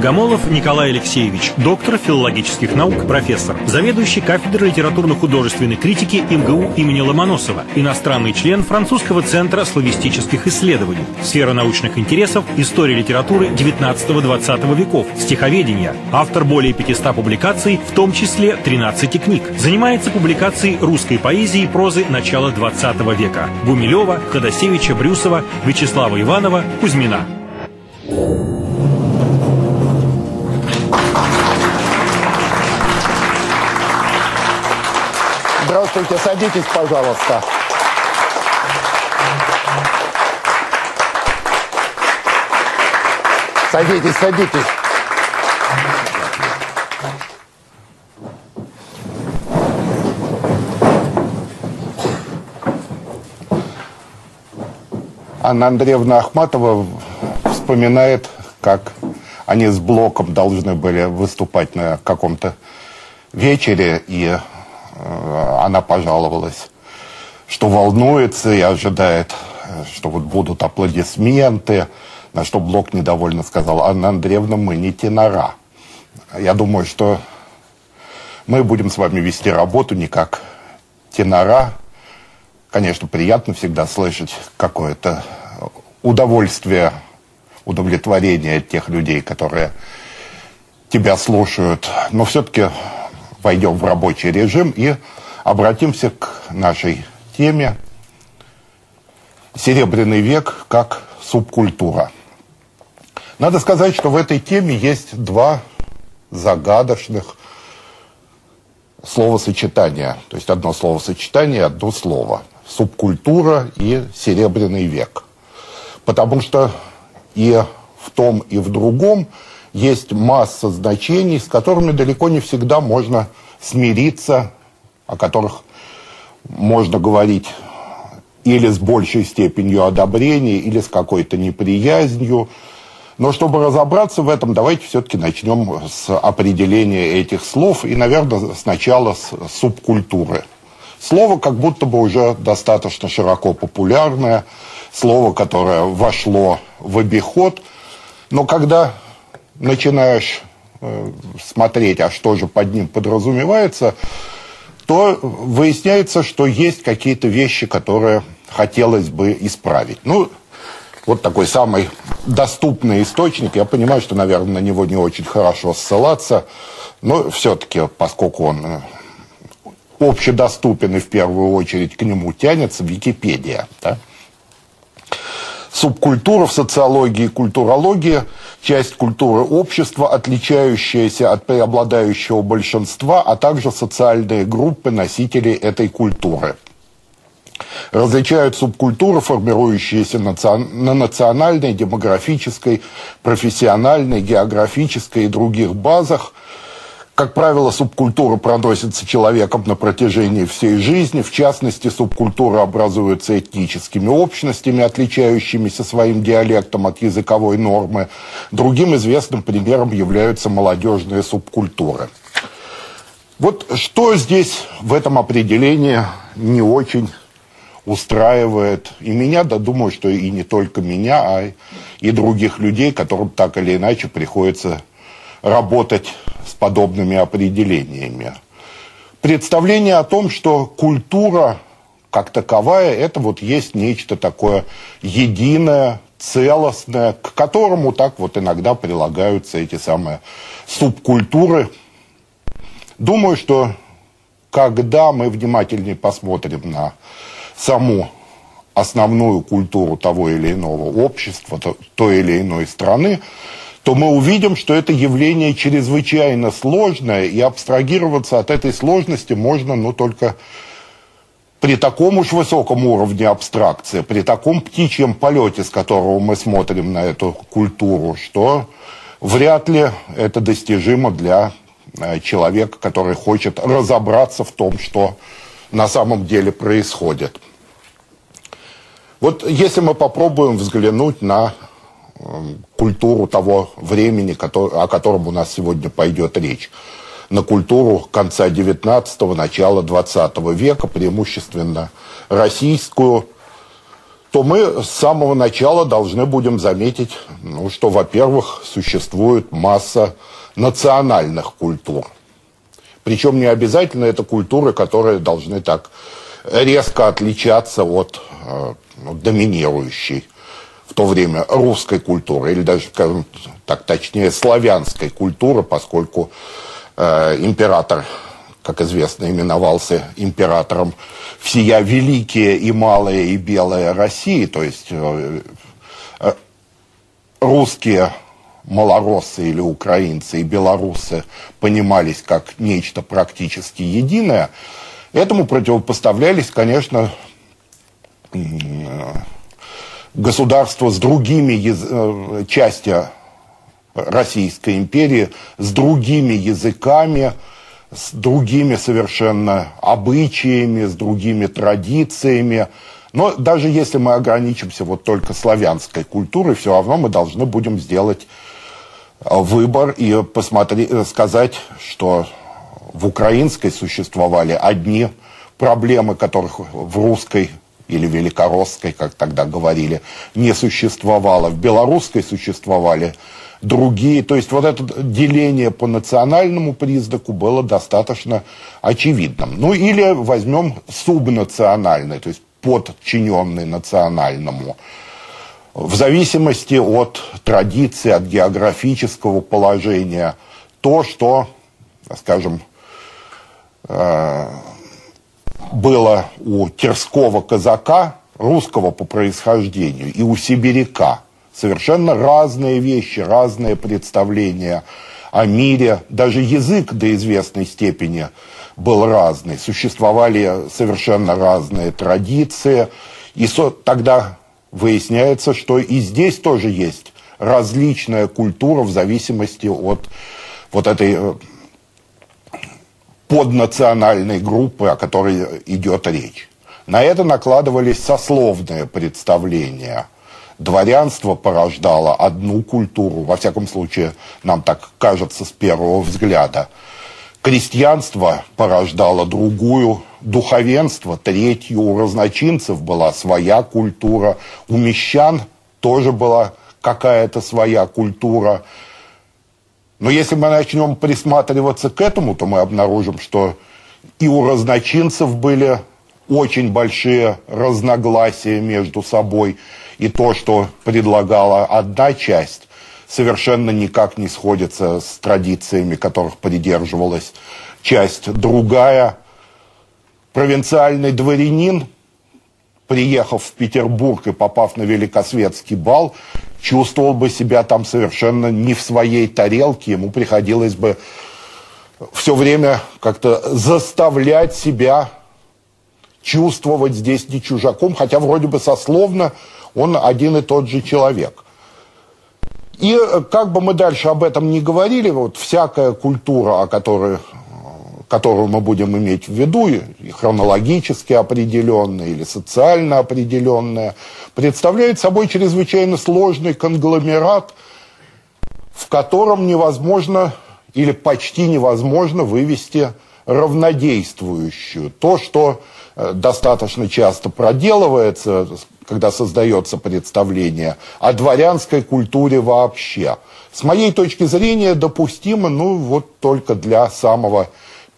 Богомолов Николай Алексеевич, доктор филологических наук, профессор, заведующий кафедрой литературно-художественной критики МГУ имени Ломоносова, иностранный член французского центра славистических исследований, сфера научных интересов, история литературы 19-20 веков, стиховедения, автор более 500 публикаций, в том числе 13 книг, занимается публикацией русской поэзии и прозы начала 20 века, Гумилева, Ходосевича, Брюсова, Вячеслава Иванова, Кузьмина. Здравствуйте, садитесь, пожалуйста. Садитесь, садитесь. Анна Андреевна Ахматова вспоминает, как они с Блоком должны были выступать на каком-то вечере, и она пожаловалась, что волнуется и ожидает, что вот будут аплодисменты, на что Блок недовольно сказал, Анна Андреевна, мы не тенора. Я думаю, что мы будем с вами вести работу не как тенора, Конечно, приятно всегда слышать какое-то удовольствие, удовлетворение тех людей, которые тебя слушают. Но все-таки войдем в рабочий режим и обратимся к нашей теме «Серебряный век как субкультура». Надо сказать, что в этой теме есть два загадочных словосочетания. То есть одно словосочетание, одно слово субкультура и серебряный век. Потому что и в том, и в другом есть масса значений, с которыми далеко не всегда можно смириться, о которых можно говорить или с большей степенью одобрения, или с какой-то неприязнью. Но чтобы разобраться в этом, давайте все-таки начнем с определения этих слов, и, наверное, сначала с субкультуры. Слово как будто бы уже достаточно широко популярное, слово, которое вошло в обиход. Но когда начинаешь э, смотреть, а что же под ним подразумевается, то выясняется, что есть какие-то вещи, которые хотелось бы исправить. Ну, вот такой самый доступный источник. Я понимаю, что, наверное, на него не очень хорошо ссылаться, но все-таки, поскольку он э, общедоступен и в первую очередь к нему тянется Википедия. Да? Субкультура в социологии и культурологии – часть культуры общества, отличающаяся от преобладающего большинства, а также социальные группы носителей этой культуры. Различают субкультуры, формирующиеся на национальной, демографической, профессиональной, географической и других базах – как правило, субкультура проносится человеком на протяжении всей жизни. В частности, субкультура образуется этническими общностями, отличающимися своим диалектом от языковой нормы. Другим известным примером являются молодежные субкультуры. Вот что здесь в этом определении не очень устраивает и меня, да думаю, что и не только меня, а и других людей, которым так или иначе приходится работать с подобными определениями. Представление о том, что культура как таковая, это вот есть нечто такое единое, целостное, к которому так вот иногда прилагаются эти самые субкультуры. Думаю, что когда мы внимательнее посмотрим на саму основную культуру того или иного общества, той или иной страны, то мы увидим, что это явление чрезвычайно сложное, и абстрагироваться от этой сложности можно, ну, только при таком уж высоком уровне абстракции, при таком птичьем полете, с которого мы смотрим на эту культуру, что вряд ли это достижимо для э, человека, который хочет разобраться в том, что на самом деле происходит. Вот если мы попробуем взглянуть на культуру того времени, о котором у нас сегодня пойдет речь. На культуру конца 19-го, начала 20 века, преимущественно российскую, то мы с самого начала должны будем заметить, ну, что, во-первых, существует масса национальных культур. Причем не обязательно это культуры, которые должны так резко отличаться от э, ну, доминирующей в то время русской культуры, или даже, скажем так, точнее, славянской культуры, поскольку э, император как известно, именовался императором всея великие и малая и белая России, то есть э, э, русские малороссы или украинцы и белорусы понимались как нечто практически единое, этому противопоставлялись, конечно, государства с другими яз... Э, части Российской империи, с другими языками, с другими совершенно обычаями, с другими традициями. Но даже если мы ограничимся вот только славянской культурой, все равно мы должны будем сделать э, выбор и посмотреть, э, сказать, что в украинской существовали одни проблемы, которых в русской или великоросской, как тогда говорили, не существовало. В белорусской существовали другие. То есть вот это деление по национальному признаку было достаточно очевидным. Ну или возьмем субнациональный, то есть подчиненный национальному. В зависимости от традиции, от географического положения, то, что, скажем, э, было у терского казака, русского по происхождению, и у сибиряка – Совершенно разные вещи, разные представления о мире. Даже язык до известной степени был разный. Существовали совершенно разные традиции. И тогда выясняется, что и здесь тоже есть различная культура в зависимости от вот этой э, поднациональной группы, о которой идет речь. На это накладывались сословные представления – дворянство порождало одну культуру, во всяком случае, нам так кажется с первого взгляда. Крестьянство порождало другую, духовенство третью, у разночинцев была своя культура, у мещан тоже была какая-то своя культура. Но если мы начнем присматриваться к этому, то мы обнаружим, что и у разночинцев были очень большие разногласия между собой – и то, что предлагала одна часть, совершенно никак не сходится с традициями, которых придерживалась часть другая. Провинциальный дворянин, приехав в Петербург и попав на Великосветский бал, чувствовал бы себя там совершенно не в своей тарелке, ему приходилось бы все время как-то заставлять себя чувствовать здесь не чужаком, хотя вроде бы сословно он один и тот же человек. И э, как бы мы дальше об этом не говорили, вот всякая культура, о которой, которую мы будем иметь в виду, и хронологически определенная или социально определенная, представляет собой чрезвычайно сложный конгломерат, в котором невозможно или почти невозможно вывести равнодействующую. То, что э, достаточно часто проделывается, когда создается представление, о дворянской культуре вообще. С моей точки зрения допустимо, ну вот только для самого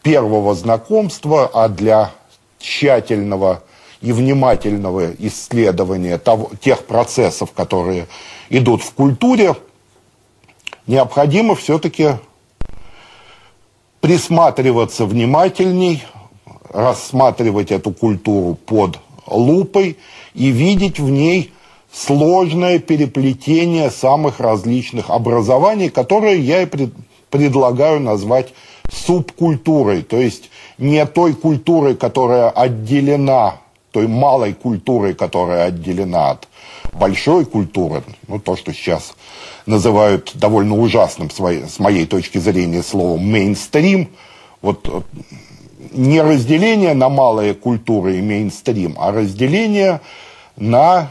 первого знакомства, а для тщательного и внимательного исследования того, тех процессов, которые идут в культуре, необходимо все-таки присматриваться внимательней, рассматривать эту культуру под лупой и видеть в ней сложное переплетение самых различных образований, которые я и пред, предлагаю назвать субкультурой, то есть не той культурой, которая отделена, той малой культурой, которая отделена от большой культуры, ну то, что сейчас называют довольно ужасным с моей точки зрения словом мейнстрим, вот не разделение на малые культуры и мейнстрим, а разделение на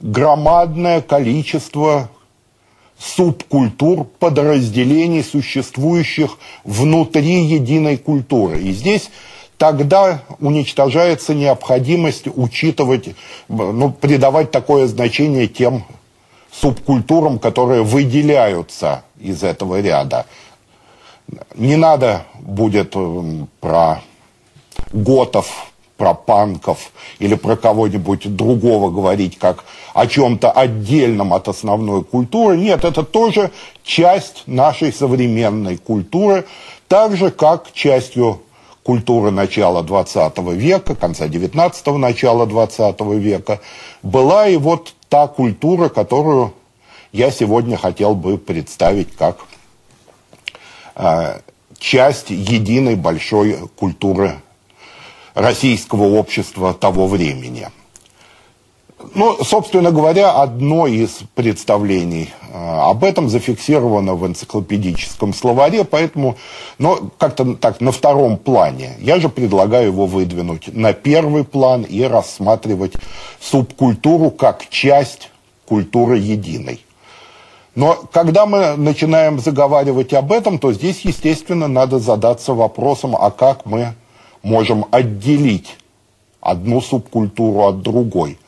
громадное количество субкультур, подразделений, существующих внутри единой культуры. И здесь тогда уничтожается необходимость учитывать, ну, придавать такое значение тем субкультурам, которые выделяются из этого ряда. Не надо будет про готов, про панков или про кого-нибудь другого говорить как о чем-то отдельном от основной культуры. Нет, это тоже часть нашей современной культуры, так же как частью культуры начала 20 века, конца 19-го, начала 20 века, была и вот та культура, которую я сегодня хотел бы представить как э, часть единой большой культуры российского общества того времени. Ну, собственно говоря, одно из представлений э, об этом зафиксировано в энциклопедическом словаре, поэтому, но как-то так, на втором плане. Я же предлагаю его выдвинуть на первый план и рассматривать субкультуру как часть культуры единой. Но когда мы начинаем заговаривать об этом, то здесь, естественно, надо задаться вопросом, а как мы можем отделить одну субкультуру от другой,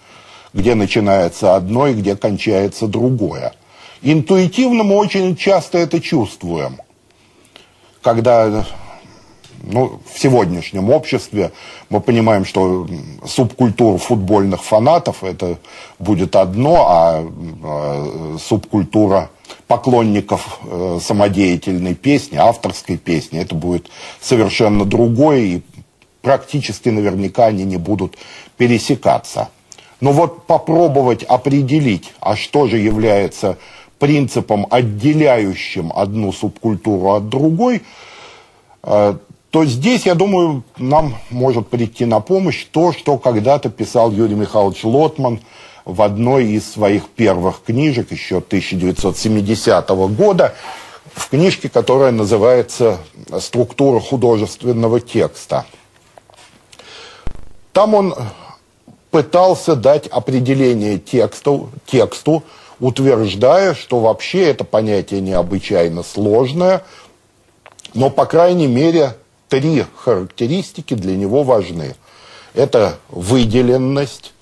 где начинается одно и где кончается другое. Интуитивно мы очень часто это чувствуем, когда ну, в сегодняшнем обществе мы понимаем, что субкультура футбольных фанатов это будет одно, а э, субкультура поклонников э, самодеятельной песни, авторской песни, это будет совершенно другое, и практически наверняка они не будут пересекаться. Но вот попробовать определить, а что же является принципом, отделяющим одну субкультуру от другой, э, то здесь, я думаю, нам может прийти на помощь то, что когда-то писал Юрий Михайлович Лотман в одной из своих первых книжек еще 1970 года, в книжке, которая называется «Структура художественного текста». Там он пытался дать определение тексту, тексту, утверждая, что вообще это понятие необычайно сложное, но, по крайней мере, три характеристики для него важны. Это выделенность,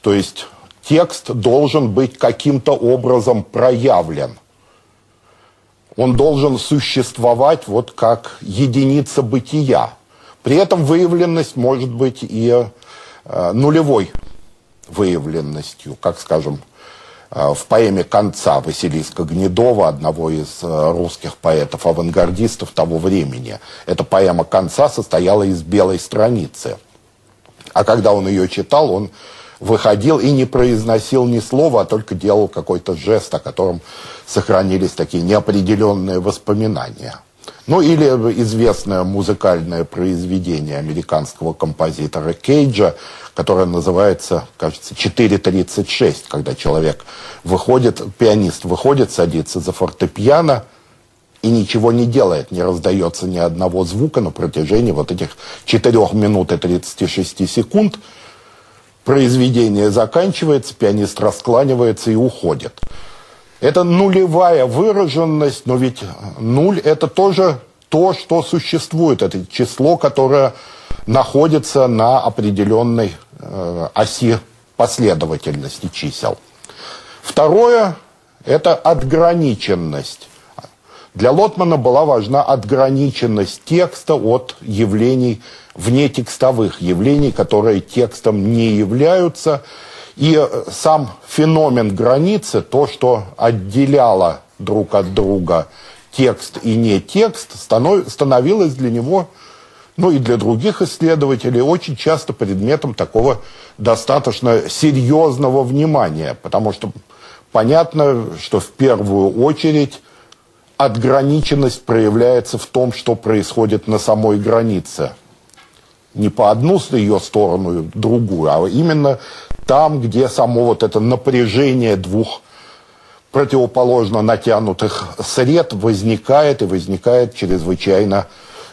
то есть текст должен быть каким-то образом проявлен. Он должен существовать вот как единица бытия. При этом выявленность может быть и э, нулевой выявленностью, как, скажем, Э, в поэме «Конца» Василиска Гнедова, одного из э, русских поэтов-авангардистов того времени. Эта поэма «Конца» состояла из белой страницы. А когда он ее читал, он выходил и не произносил ни слова, а только делал какой-то жест, о котором сохранились такие неопределенные воспоминания. Ну или известное музыкальное произведение американского композитора Кейджа, которое называется, кажется, 4.36, когда человек выходит, пианист выходит, садится за фортепиано и ничего не делает, не раздается ни одного звука на протяжении вот этих 4 минут и 36 секунд. Произведение заканчивается, пианист раскланивается и уходит. Это нулевая выраженность, но ведь нуль это тоже то, что существует. Это число, которое находится на определенной э, оси последовательности чисел. Второе – это отграниченность. Для Лотмана была важна отграниченность текста от явлений внетекстовых, явлений, которые текстом не являются. И э, сам феномен границы, то, что отделяло друг от друга текст и не текст, становилось для него ну и для других исследователей очень часто предметом такого достаточно серьезного внимания, потому что понятно, что в первую очередь отграниченность проявляется в том, что происходит на самой границе. Не по одну ее сторону, другую, а именно там, где само вот это напряжение двух противоположно натянутых сред возникает и возникает чрезвычайно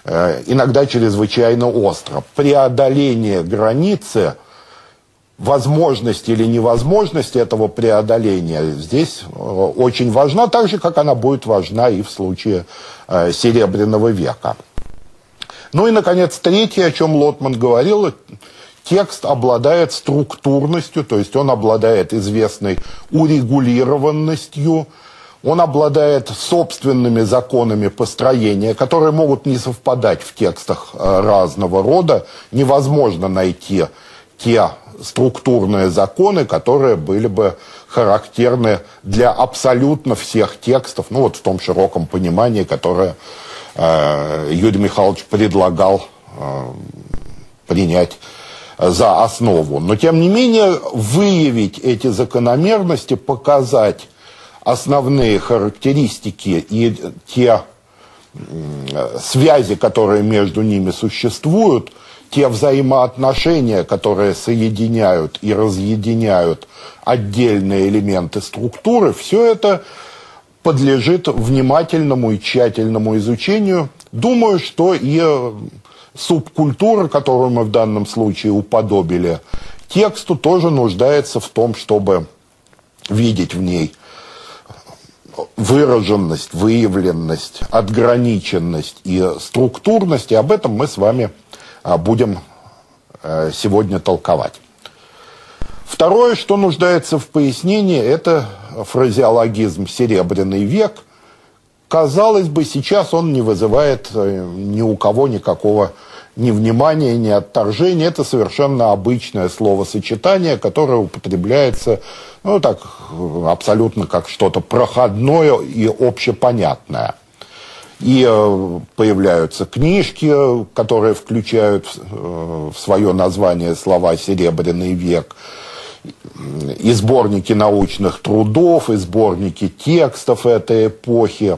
Э, иногда чрезвычайно остро. Преодоление границы, возможность или невозможность этого преодоления здесь э, очень важна, так же, как она будет важна и в случае э, Серебряного века. Ну и, наконец, третье, о чем Лотман говорил, текст обладает структурностью, то есть он обладает известной урегулированностью, он обладает собственными законами построения, которые могут не совпадать в текстах э, разного рода. Невозможно найти те структурные законы, которые были бы характерны для абсолютно всех текстов, ну вот в том широком понимании, которое Юрий Михайлович предлагал э, принять за основу. Но, тем не менее, выявить эти закономерности, показать основные характеристики и те связи, которые между ними существуют, те взаимоотношения, которые соединяют и разъединяют отдельные элементы структуры, все это подлежит внимательному и тщательному изучению. Думаю, что и субкультура, которую мы в данном случае уподобили тексту, тоже нуждается в том, чтобы видеть в ней выраженность, выявленность, отграниченность и структурность. И об этом мы с вами а, будем э, сегодня толковать. Второе, что нуждается в пояснении, это фразеологизм «серебряный век». Казалось бы, сейчас он не вызывает э, ни у кого никакого ни внимания, ни отторжения. Это совершенно обычное словосочетание, которое употребляется ну, так, абсолютно как что-то проходное и общепонятное. И э, появляются книжки, которые включают э, в свое название слова «Серебряный век», и сборники научных трудов, и сборники текстов этой эпохи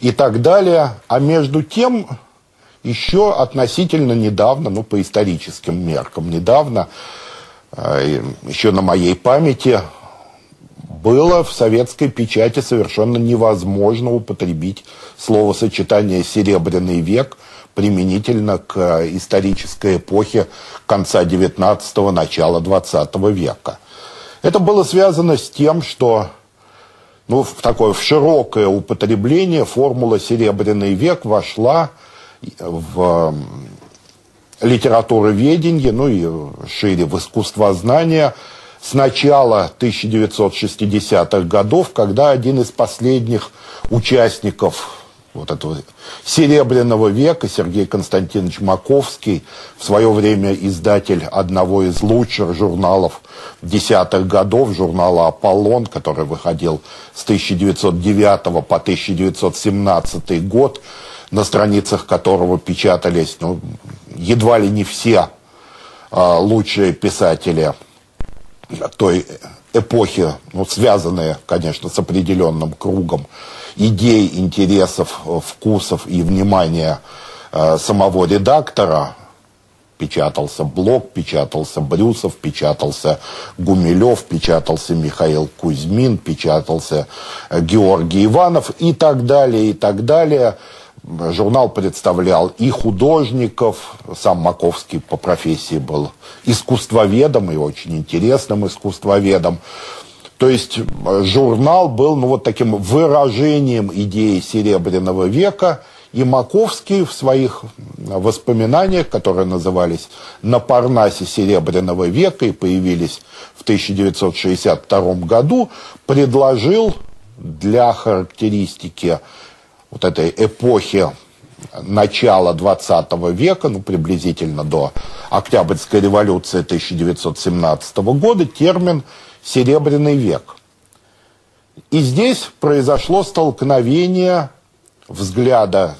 и так далее. А между тем еще относительно недавно, ну, по историческим меркам, недавно, э, еще на моей памяти, было в советской печати совершенно невозможно употребить словосочетание «серебряный век» применительно к исторической эпохе конца XIX – начала XX века. Это было связано с тем, что ну, в такое в широкое употребление формула «серебряный век» вошла в литературоведении, ну и шире в искусствознание с начала 1960-х годов, когда один из последних участников вот этого серебряного века Сергей Константинович Маковский, в свое время издатель одного из лучших журналов десятых годов, журнала «Аполлон», который выходил с 1909 по 1917 год, на страницах которого печатались ну, едва ли не все а, лучшие писатели той эпохи, ну, связанные, конечно, с определенным кругом идей, интересов, вкусов и внимания э, самого редактора. Печатался Блок, печатался Брюсов, печатался Гумилев, печатался Михаил Кузьмин, печатался э, Георгий Иванов и так далее, и так далее – Журнал представлял и художников, сам Маковский по профессии был искусствоведом и очень интересным искусствоведом. То есть э, журнал был ну, вот таким выражением идеи Серебряного века, и Маковский в своих воспоминаниях, которые назывались «На Парнасе Серебряного века» и появились в 1962 году, предложил для характеристики вот этой эпохи начала 20 века, ну, приблизительно до Октябрьской революции 1917 года, термин «серебряный век». И здесь произошло столкновение взгляда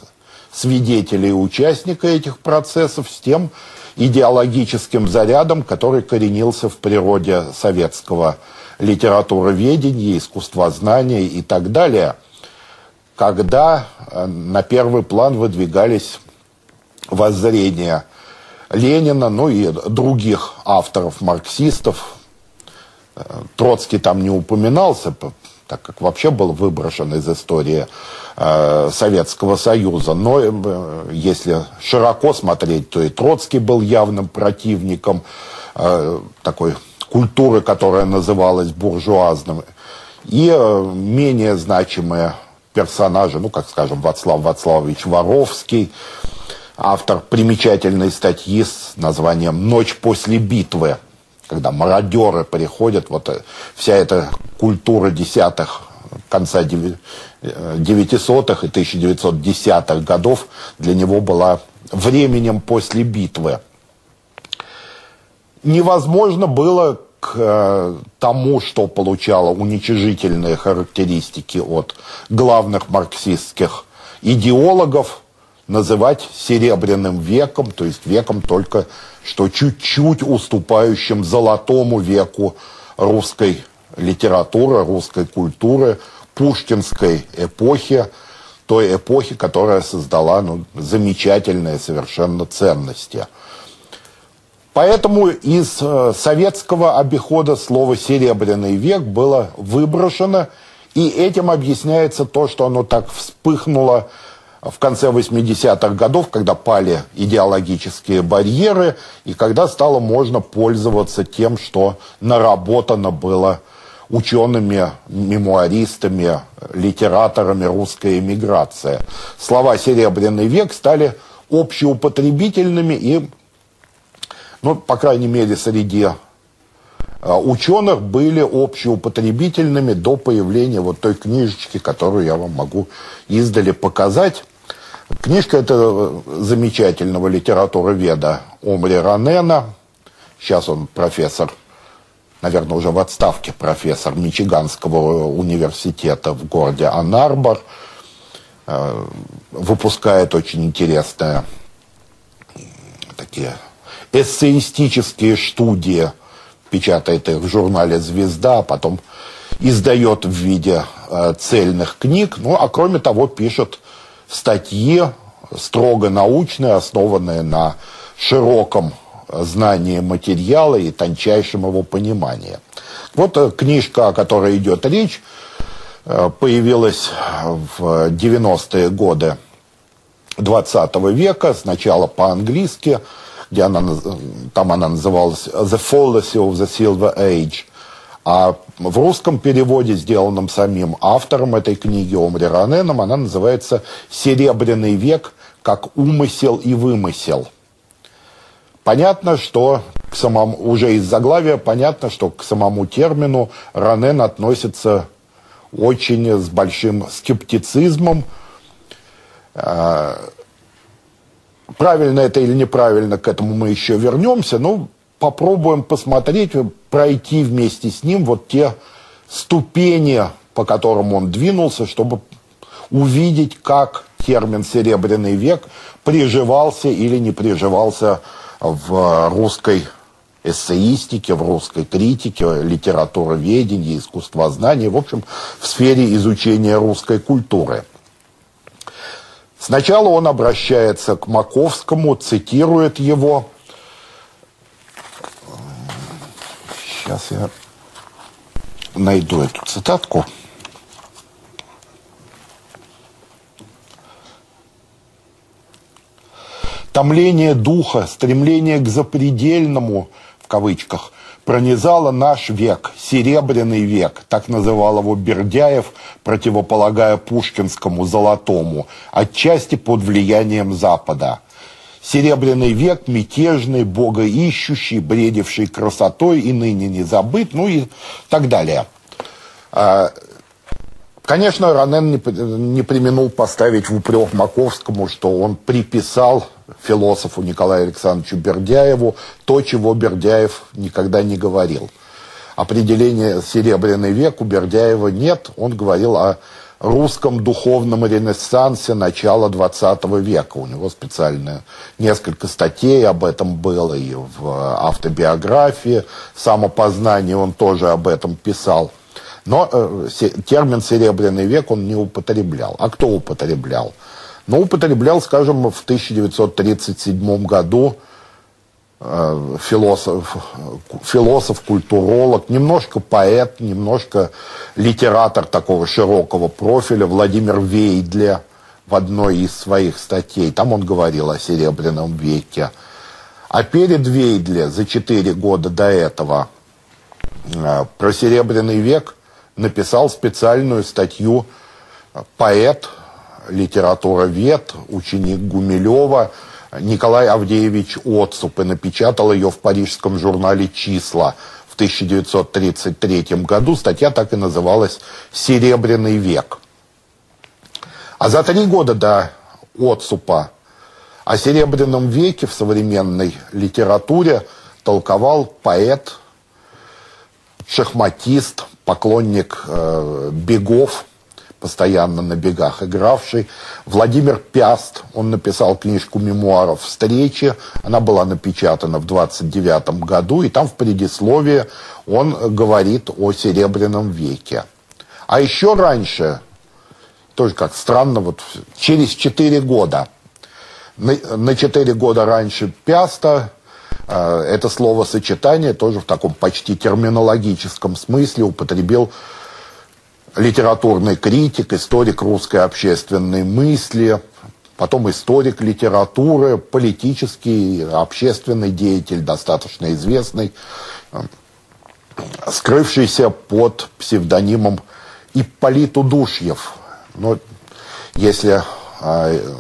свидетелей и участника этих процессов с тем идеологическим зарядом, который коренился в природе советского литературоведения, искусствознания и так далее – когда э, на первый план выдвигались воззрения Ленина, ну и других авторов, марксистов. Э, Троцкий там не упоминался, так как вообще был выброшен из истории э, Советского Союза. Но э, если широко смотреть, то и Троцкий был явным противником э, такой культуры, которая называлась буржуазным. И э, менее значимые персонажи, ну, как, скажем, Вацлав Вацлавович Воровский, автор примечательной статьи с названием «Ночь после битвы», когда мародеры приходят, вот э, вся эта культура десятых, конца 900-х и 1910-х годов для него была временем после битвы. Невозможно было к э, тому, что получало уничижительные характеристики от главных марксистских идеологов, называть серебряным веком, то есть веком только что чуть-чуть уступающим золотому веку русской литературы, русской культуры, пушкинской эпохи, той эпохи, которая создала ну, замечательные совершенно ценности. Поэтому из э, советского обихода слово «серебряный век» было выброшено, и этим объясняется то, что оно так вспыхнуло в конце 80-х годов, когда пали идеологические барьеры, и когда стало можно пользоваться тем, что наработано было учеными, мемуаристами, литераторами русской эмиграции. Слова «серебряный век» стали общеупотребительными и, ну, по крайней мере, среди а, ученых были общеупотребительными до появления вот той книжечки, которую я вам могу издали показать. Книжка это замечательного литературоведа Омри Ранена. Сейчас он профессор, наверное, уже в отставке профессор Мичиганского университета в городе Анарбор. Э, выпускает очень интересные такие эссеистические студии, печатает их в журнале «Звезда», а потом издает в виде э, цельных книг. Ну, а кроме того, пишет статьи строго научные, основанные на широком знании материала и тончайшем его понимании. Вот э, книжка, о которой идет речь, э, появилась в 90-е годы 20 века, сначала по-английски, где она, там она называлась «The Fallacy of the Silver Age», а в русском переводе, сделанном самим автором этой книги Омри Раненом, она называется «Серебряный век как умысел и вымысел». Понятно, что к самому, уже из заглавия понятно, что к самому термину Ранен относится очень с большим скептицизмом. Правильно это или неправильно, к этому мы еще вернемся. Но попробуем посмотреть, пройти вместе с ним вот те ступени, по которым он двинулся, чтобы увидеть, как термин «серебряный век» приживался или не приживался в русской эссеистике, в русской критике, литературоведении, искусствознании, в общем, в сфере изучения русской культуры. Сначала он обращается к Маковскому, цитирует его – Сейчас я найду эту цитатку. Томление духа, стремление к запредельному, в кавычках, пронизало наш век, серебряный век, так называл его Бердяев, противополагая пушкинскому золотому, отчасти под влиянием Запада – Серебряный век, мятежный, богоищущий, бредивший красотой и ныне не забыт, ну и так далее. Конечно, Ранен не, не применул поставить в упрек Маковскому, что он приписал философу Николаю Александровичу Бердяеву то, чего Бердяев никогда не говорил. Определения «серебряный век» у Бердяева нет. Он говорил о русском духовном ренессансе начала 20 века. У него специально несколько статей об этом было, и в автобиографии «Самопознание» он тоже об этом писал. Но э, термин «серебряный век» он не употреблял. А кто употреблял? Ну, употреблял, скажем, в 1937 году Э, философ, философ, культуролог, немножко поэт, немножко литератор такого широкого профиля Владимир Вейдле в одной из своих статей. Там он говорил о Серебряном веке. А перед Вейдле, за четыре года до этого, э, про Серебряный век написал специальную статью поэт, литературовед, ученик Гумилева – Николай Авдеевич Отцуп и напечатал ее в парижском журнале «Числа» в 1933 году. Статья так и называлась «Серебряный век». А за три года до Отцупа о Серебряном веке в современной литературе толковал поэт, шахматист, поклонник э, бегов, постоянно на бегах игравший. Владимир Пяст, он написал книжку мемуаров «Встречи». Она была напечатана в 29 году, и там в предисловии он говорит о Серебряном веке. А еще раньше, тоже как странно, вот через 4 года, на 4 года раньше Пяста, это словосочетание тоже в таком почти терминологическом смысле употребил литературный критик, историк русской общественной мысли, потом историк литературы, политический, общественный деятель, достаточно известный, скрывшийся под псевдонимом Ипполит Удушьев. Но если э,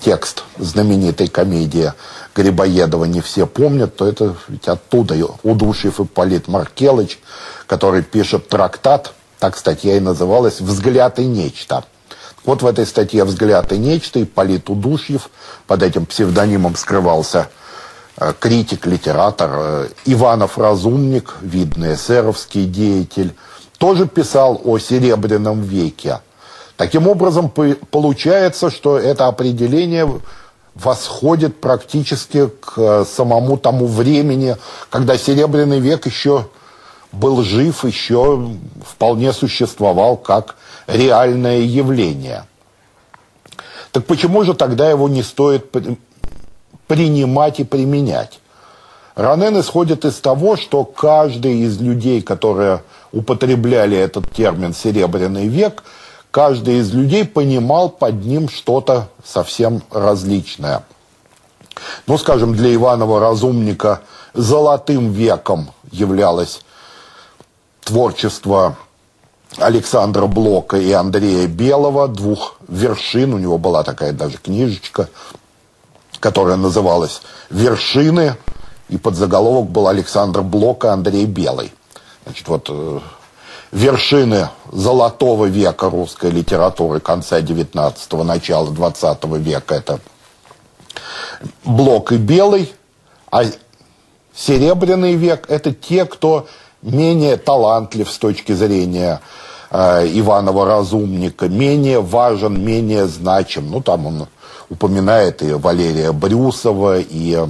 текст знаменитой комедии Грибоедова не все помнят, то это ведь оттуда Удушьев Ипполит Маркелыч, который пишет трактат так статья и называлась «Взгляд и нечто». Вот в этой статье «Взгляд и нечто» Ипполит Удушьев, под этим псевдонимом скрывался э, критик, литератор, э, Иванов Разумник, видный эсеровский деятель, тоже писал о Серебряном веке. Таким образом, получается, что это определение восходит практически к э, самому тому времени, когда Серебряный век еще был жив, еще вполне существовал как реальное явление. Так почему же тогда его не стоит принимать и применять? Ранен исходит из того, что каждый из людей, которые употребляли этот термин «серебряный век», каждый из людей понимал под ним что-то совсем различное. Ну, скажем, для Иванова Разумника золотым веком являлось творчество Александра Блока и Андрея Белого, двух вершин. У него была такая даже книжечка, которая называлась «Вершины», и под заголовок был Александр Блок и Андрей Белый. Значит, вот э, вершины золотого века русской литературы конца 19-го, начала 20 века – это Блок и Белый, а Серебряный век – это те, кто менее талантлив с точки зрения э, Иванова разумника, менее важен, менее значим. Ну, там он упоминает и Валерия Брюсова, и э,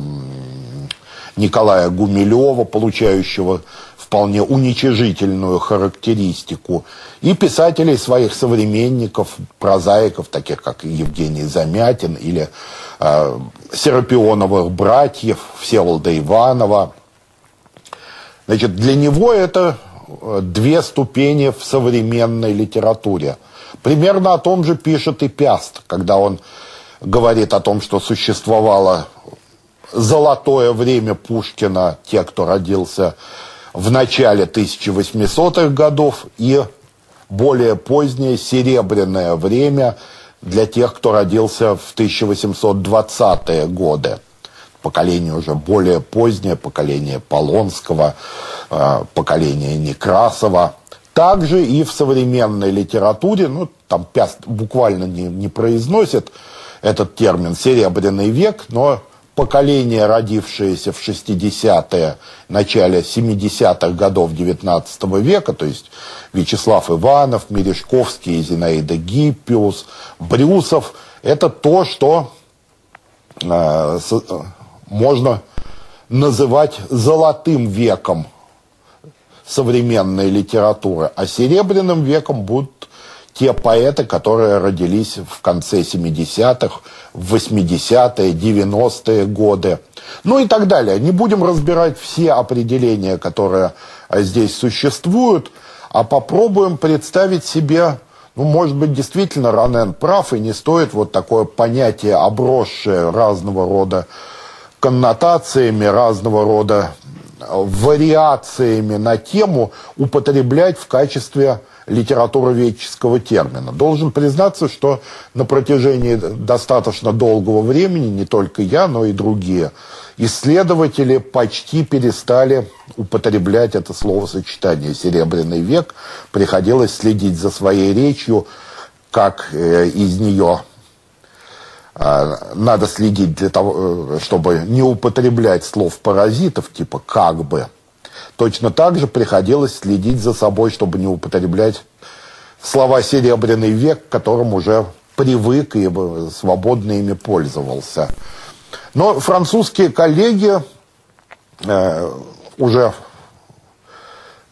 Николая Гумилева, получающего вполне уничижительную характеристику, и писателей своих современников, прозаиков, таких как Евгений Замятин или э, Серапионовых братьев, Всеволода Иванова – Значит, для него это э, две ступени в современной литературе. Примерно о том же пишет и Пяст, когда он говорит о том, что существовало золотое время Пушкина, те, кто родился в начале 1800-х годов, и более позднее серебряное время для тех, кто родился в 1820-е годы поколение уже более позднее, поколение Полонского, э, поколение Некрасова. Также и в современной литературе, ну, там буквально не, не произносит этот термин «серебряный век», но поколение, родившееся в 60-е, начале 70-х годов 19 века, то есть Вячеслав Иванов, Мережковский, Зинаида Гиппиус, Брюсов, это то, что э, можно называть золотым веком современной литературы, а серебряным веком будут те поэты, которые родились в конце 70-х, в 80-е, 90-е годы. Ну и так далее. Не будем разбирать все определения, которые здесь существуют, а попробуем представить себе, ну, может быть, действительно Ранен прав, и не стоит вот такое понятие, обросшее разного рода коннотациями разного рода вариациями на тему употреблять в качестве литературоведческого термина. Должен признаться, что на протяжении достаточно долгого времени не только я, но и другие исследователи почти перестали употреблять это словосочетание «серебряный век». Приходилось следить за своей речью, как э, из нее э, надо следить для того, э, чтобы не употреблять слов паразитов, типа «как бы», Точно так же приходилось следить за собой, чтобы не употреблять слова «серебряный век», к которым уже привык и свободно ими пользовался. Но французские коллеги э, уже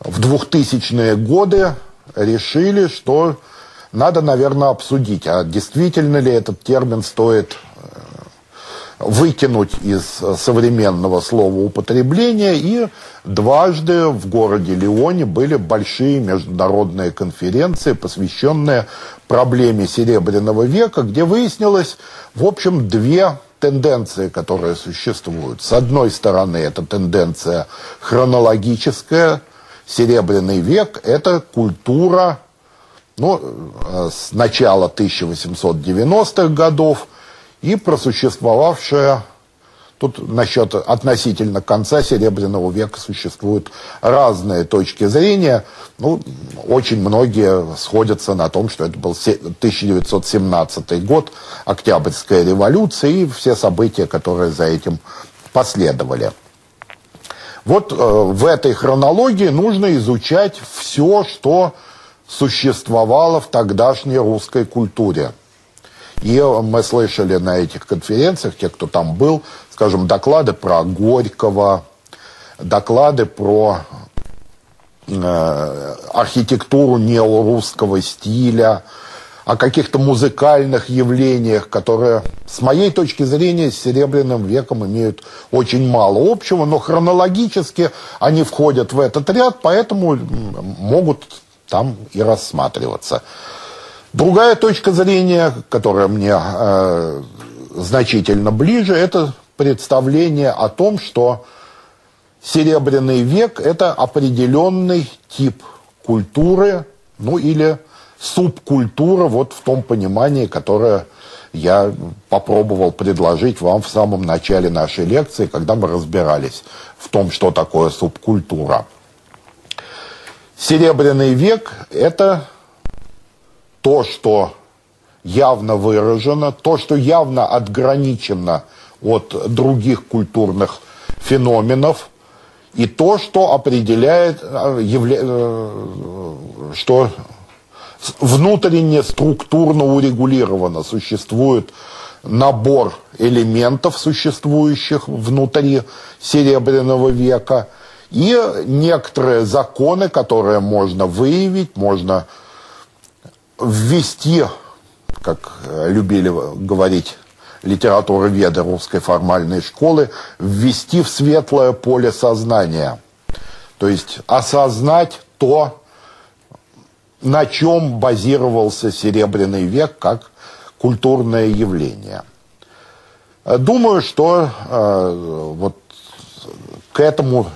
в 2000-е годы решили, что надо, наверное, обсудить, а действительно ли этот термин стоит выкинуть из современного слова употребления, и дважды в городе Лионе были большие международные конференции, посвященные проблеме Серебряного века, где выяснилось, в общем, две тенденции, которые существуют. С одной стороны, это тенденция хронологическая. Серебряный век – это культура ну, э, с начала 1890-х годов – и просуществовавшая Тут насчет относительно конца Серебряного века существуют разные точки зрения. Ну, очень многие сходятся на том, что это был 1917 год, Октябрьская революция и все события, которые за этим последовали. Вот э, в этой хронологии нужно изучать все, что существовало в тогдашней русской культуре. И мы слышали на этих конференциях, те, кто там был, скажем, доклады про Горького, доклады про э, архитектуру неорусского стиля, о каких-то музыкальных явлениях, которые, с моей точки зрения, с Серебряным веком имеют очень мало общего, но хронологически они входят в этот ряд, поэтому могут там и рассматриваться. Другая точка зрения, которая мне э, значительно ближе, это представление о том, что Серебряный век – это определенный тип культуры, ну или субкультура, вот в том понимании, которое я попробовал предложить вам в самом начале нашей лекции, когда мы разбирались в том, что такое субкультура. Серебряный век – это то, что явно выражено, то, что явно отграничено от других культурных феноменов, и то, что определяет, э. Э, что внутренне структурно урегулировано, существует набор элементов, существующих внутри Серебряного века, и некоторые законы, которые можно выявить, можно ввести, как любили говорить литературоведы русской формальной школы, ввести в светлое поле сознания. То есть осознать то, на чем базировался Серебряный век как культурное явление. Думаю, что э, вот к этому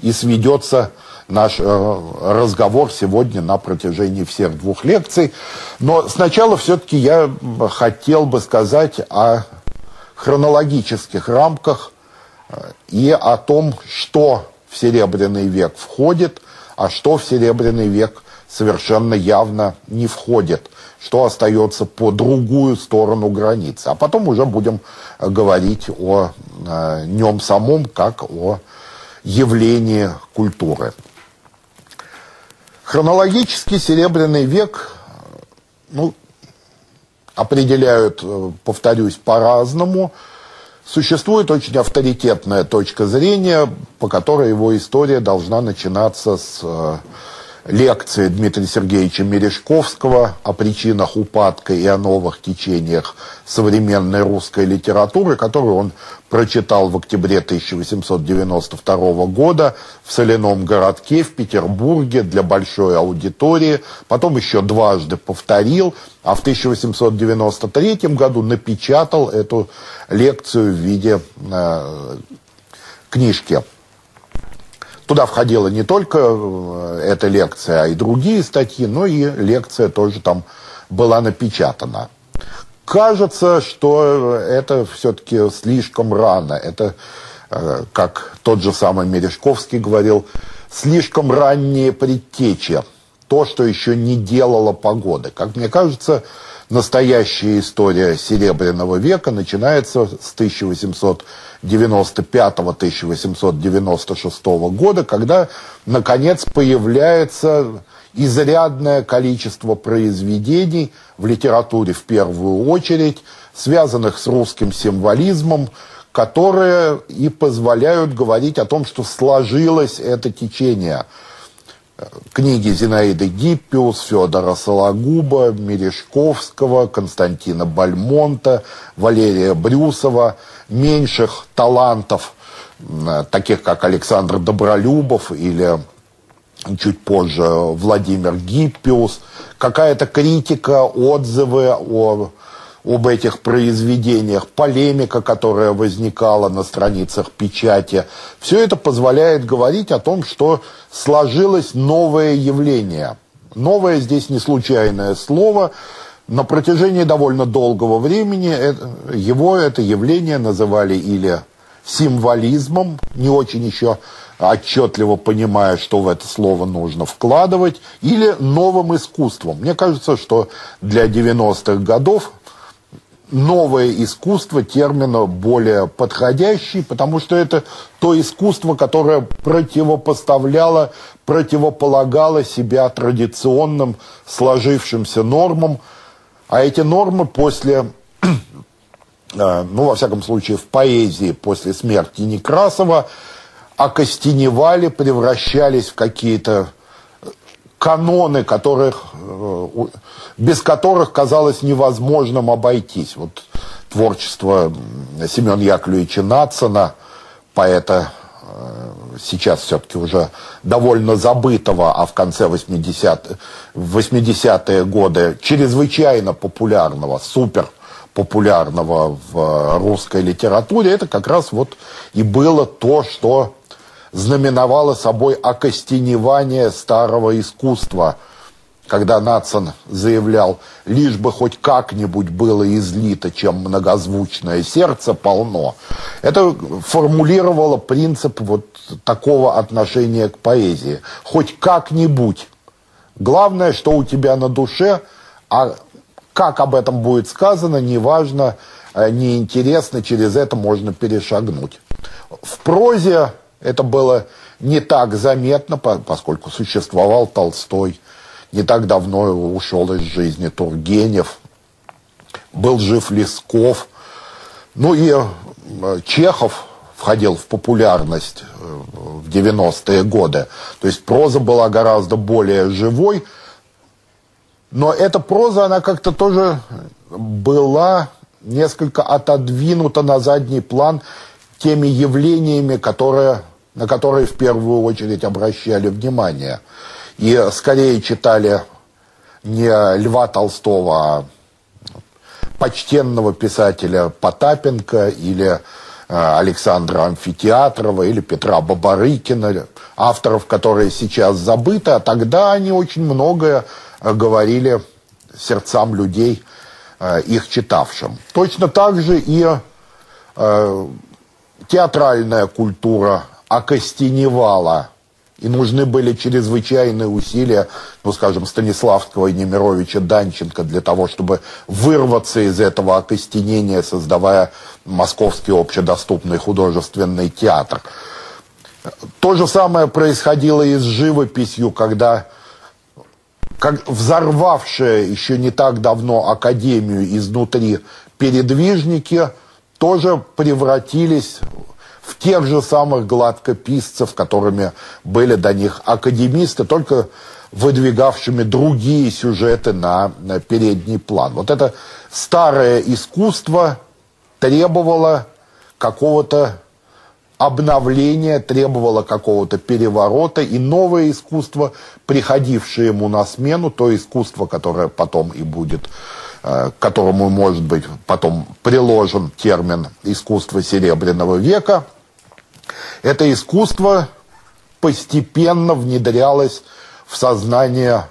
и сведется наш э, разговор сегодня на протяжении всех двух лекций. Но сначала все-таки я хотел бы сказать о хронологических рамках э, и о том, что в Серебряный век входит, а что в Серебряный век совершенно явно не входит, что остается по другую сторону границы. А потом уже будем говорить о э, нем самом, как о явлении культуры. Хронологически Серебряный век ну, определяют, э, повторюсь, по-разному. Существует очень авторитетная точка зрения, по которой его история должна начинаться с э, лекции Дмитрия Сергеевича Мережковского о причинах упадка и о новых течениях современной русской литературы, которую он прочитал в октябре 1892 года в соляном городке в Петербурге для большой аудитории, потом еще дважды повторил, а в 1893 году напечатал эту лекцию в виде э, книжки. Туда входила не только э, эта лекция, а и другие статьи, но и лекция тоже там была напечатана. Кажется, что это все-таки слишком рано. Это, э, как тот же самый Мережковский говорил, слишком ранние предтечи. То, что еще не делала погода. Как мне кажется, настоящая история Серебряного века начинается с 1895-1896 года, когда, наконец, появляется изрядное количество произведений в литературе в первую очередь, связанных с русским символизмом, которые и позволяют говорить о том, что сложилось это течение – книги Зинаиды Гиппиус, Федора Сологуба, Мережковского, Константина Бальмонта, Валерия Брюсова, меньших талантов, таких как Александр Добролюбов или чуть позже Владимир Гиппиус, какая-то критика, отзывы о об этих произведениях, полемика, которая возникала на страницах печати. Все это позволяет говорить о том, что сложилось новое явление. Новое здесь не случайное слово. На протяжении довольно долгого времени его это явление называли или символизмом, не очень еще отчетливо понимая, что в это слово нужно вкладывать, или новым искусством. Мне кажется, что для 90-х годов новое искусство термина более подходящий, потому что это то искусство, которое противопоставляло, противополагало себя традиционным сложившимся нормам, а эти нормы после, э, ну, во всяком случае, в поэзии после смерти Некрасова окостеневали, превращались в какие-то каноны, которых, э, без которых казалось невозможным обойтись. Вот творчество Семена Яковлевича Нацина, поэта э, сейчас все-таки уже довольно забытого, а в конце 80 80-е годы чрезвычайно популярного, супер популярного в русской литературе, это как раз вот и было то, что знаменовало собой окостеневание старого искусства, когда Нацин заявлял, лишь бы хоть как-нибудь было излито, чем многозвучное сердце полно, это формулировало принцип вот такого отношения к поэзии. Хоть как-нибудь. Главное, что у тебя на душе, а как об этом будет сказано, неважно, э, неинтересно, через это можно перешагнуть. В прозе это было не так заметно, поскольку существовал Толстой. Не так давно ушел из жизни Тургенев. Был жив Лесков. Ну и э, Чехов входил в популярность э, в 90-е годы. То есть проза была гораздо более живой. Но эта проза, она как-то тоже была несколько отодвинута на задний план теми явлениями, которые, на которые в первую очередь обращали внимание. И скорее читали не Льва Толстого, а почтенного писателя Потапенко или э, Александра Амфитеатрова или Петра Бабарыкина, авторов, которые сейчас забыты, а тогда они очень многое э, говорили сердцам людей, э, их читавшим. Точно так же и театральная культура окостеневала, и нужны были чрезвычайные усилия, ну, скажем, Станиславского и Немировича Данченко для того, чтобы вырваться из этого окостенения, создавая Московский общедоступный художественный театр. То же самое происходило и с живописью, когда как взорвавшая еще не так давно Академию изнутри передвижники – тоже превратились в тех же самых гладкописцев, которыми были до них академисты, только выдвигавшими другие сюжеты на, передний план. Вот это старое искусство требовало какого-то обновления, требовало какого-то переворота, и новое искусство, приходившее ему на смену, то искусство, которое потом и будет к которому может быть потом приложен термин искусство Серебряного века. Это искусство постепенно внедрялось в сознание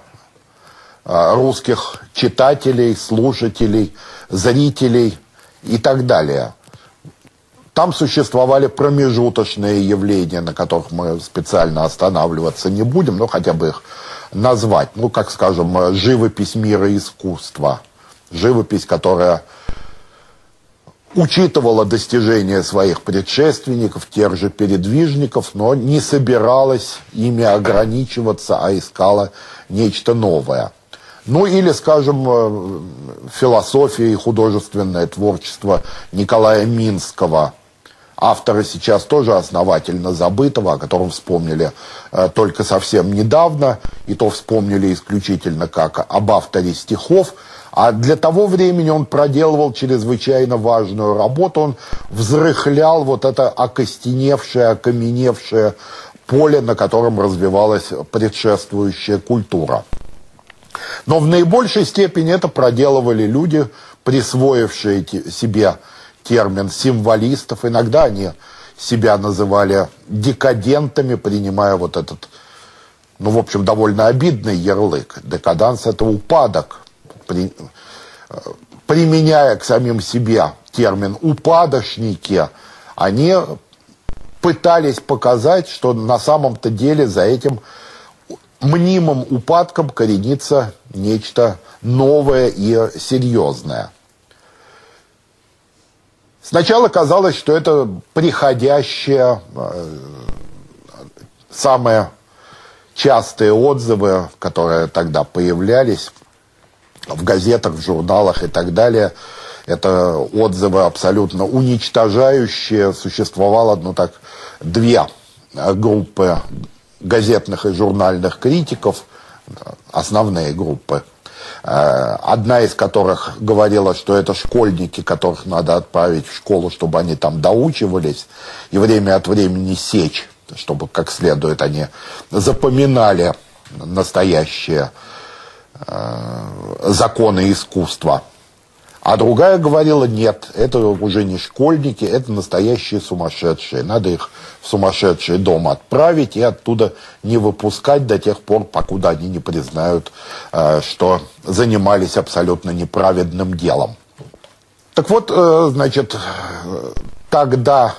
а, русских читателей, слушателей, зрителей и так далее. Там существовали промежуточные явления, на которых мы специально останавливаться не будем, но хотя бы их назвать. Ну, как скажем, живопись мира искусства. Живопись, которая учитывала достижения своих предшественников, тех же передвижников, но не собиралась ими ограничиваться, а искала нечто новое. Ну или, скажем, э, философия и художественное творчество Николая Минского, автора сейчас тоже основательно забытого, о котором вспомнили э, только совсем недавно, и то вспомнили исключительно как об авторе стихов – а для того времени он проделывал чрезвычайно важную работу. Он взрыхлял вот это окостеневшее, окаменевшее поле, на котором развивалась предшествующая культура. Но в наибольшей степени это проделывали люди, присвоившие себе термин символистов. Иногда они себя называли декадентами, принимая вот этот, ну, в общем, довольно обидный ярлык. Декаданс – это упадок, при, применяя к самим себе термин «упадочники», они пытались показать, что на самом-то деле за этим мнимым упадком коренится нечто новое и серьезное. Сначала казалось, что это приходящее, э, самые частые отзывы, которые тогда появлялись, в газетах, в журналах и так далее. Это отзывы абсолютно уничтожающие. Существовало, ну так, две группы газетных и журнальных критиков, основные группы. Э, одна из которых говорила, что это школьники, которых надо отправить в школу, чтобы они там доучивались, и время от времени сечь, чтобы как следует они запоминали настоящее законы искусства. А другая говорила, нет, это уже не школьники, это настоящие сумасшедшие. Надо их в сумасшедший дом отправить и оттуда не выпускать до тех пор, покуда они не признают, э, что занимались абсолютно неправедным делом. Так вот, э, значит, тогда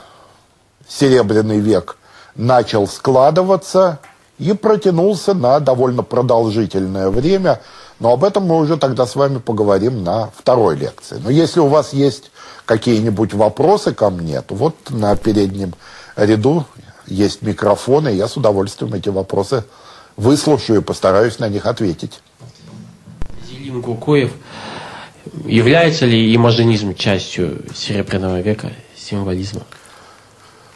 Серебряный век начал складываться, и протянулся на довольно продолжительное время. Но об этом мы уже тогда с вами поговорим на второй лекции. Но если у вас есть какие-нибудь вопросы ко мне, то вот на переднем ряду есть микрофон, и я с удовольствием эти вопросы выслушаю и постараюсь на них ответить. Зелим Гуркуев. Является ли имажинизм частью Серебряного века, символизма?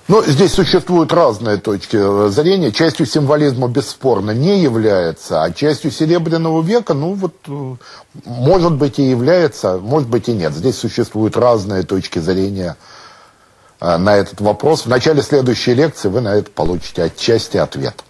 Но здесь существуют разные точки э, зрения. Частью символизма бесспорно не является, а частью Серебряного века, ну вот, э, может быть и является, может быть и нет. Здесь существуют разные точки зрения э, на этот вопрос. В начале следующей лекции вы на это получите отчасти ответ.